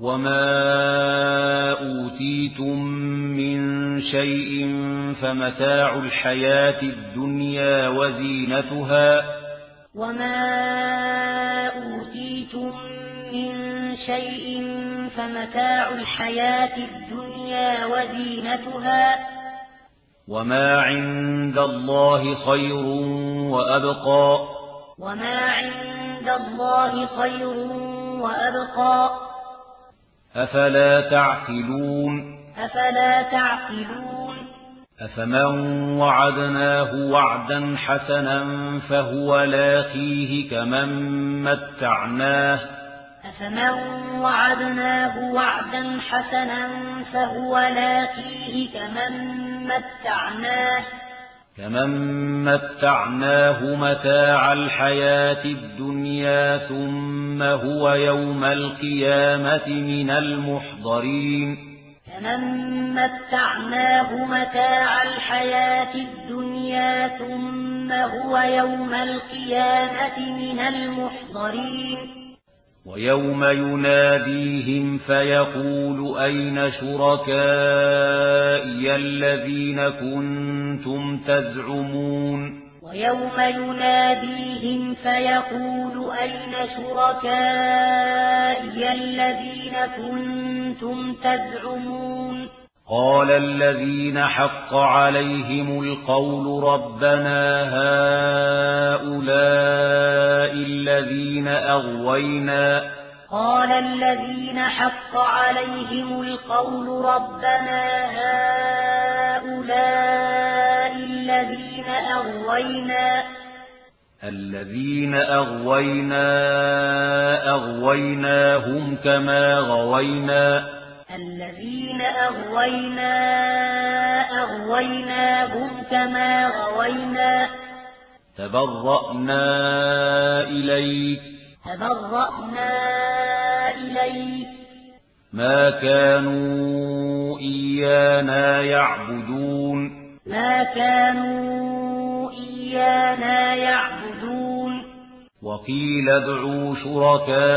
وما أوتيتم من شيء فمتاع الحياة الدنيا وزينتها وما أوتيتم من شيء فمتاع الحياة الدنيا وزينتها وما عند الله خير وأبقى وما عند الله خير وأبقى أفلا تعقلون؟ أفلا تعقلون؟ أفمن وعدناه وعدا حسنا فهو لاقيه كمن متعناه؟ أفمن وعدناه وعدا حسنا فهو لاقيه كمن متعناه؟ كمن متعناه متاع الحياة الدنيا ثم هو يوم القيامة من المحضرين كمن متعناه متاع الحياة الدنيا ثم هو يوم القيامة من المحضرين ويوم يناديهم فيقول أين شركات أولئي الذين كنتم تزعمون ويوم يناديهم فيقول أين شركائي الذين كنتم تزعمون قال الذين حق عليهم القول ربنا هؤلاء الذين أغوينا قال الذين حق عليهم القول ربنا هؤلاء قال الذين حق عليهم القول ربنا هؤلاء الذين أغوينا الذين أغوينا أغويناهم كما غوينا الذين أغوينا أغويناهم كما غوينا تبرأنا إليك تبرأنا إليك. ما كانوا إيانا يعبدون. ما كانوا إيانا يعبدون. وقيل ادعوا شركاءكم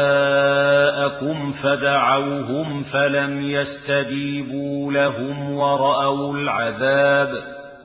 فدعوهم فلم يستجيبوا لهم ورأوا العذاب.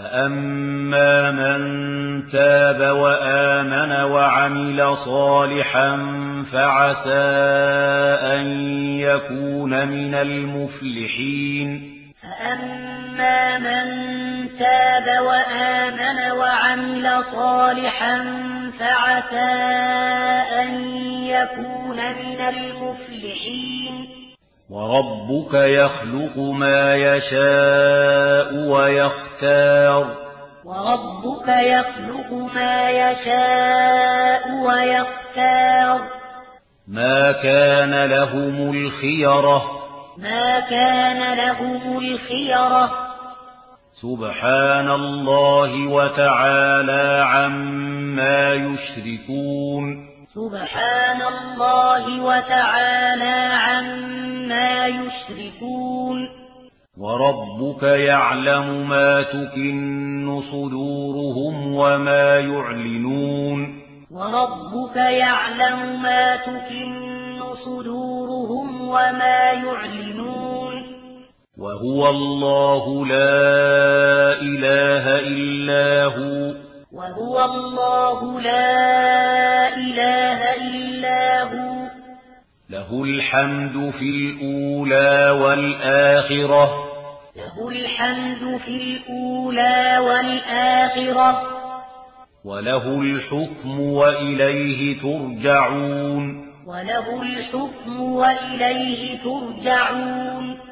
فأما من تاب وآمن وعمل صالحا فعسى أن يكون من المفلحين فأما من تاب وآمن وعمل صالحا فعسى أن يكون من المفلحين وربك يخلق ما يشاء ويختار. وربك يخلق ما يشاء ويختار. ما كان لهم الخيرة. ما كان لهم الخيرة. سبحان الله وتعالى عما يشركون. سبحان الله وتعالى يشركون. وربك يعلم ما تكن صدورهم وما يعلنون. وربك يعلم ما تكن صدورهم وما يعلنون. وهو الله لا إله إلا هو. وهو الله لا إله إلا هو له الحمد في الأولى والآخرة. له الحمد في الأولى والآخرة. وله الحكم وإليه ترجعون. وله الحكم وإليه ترجعون.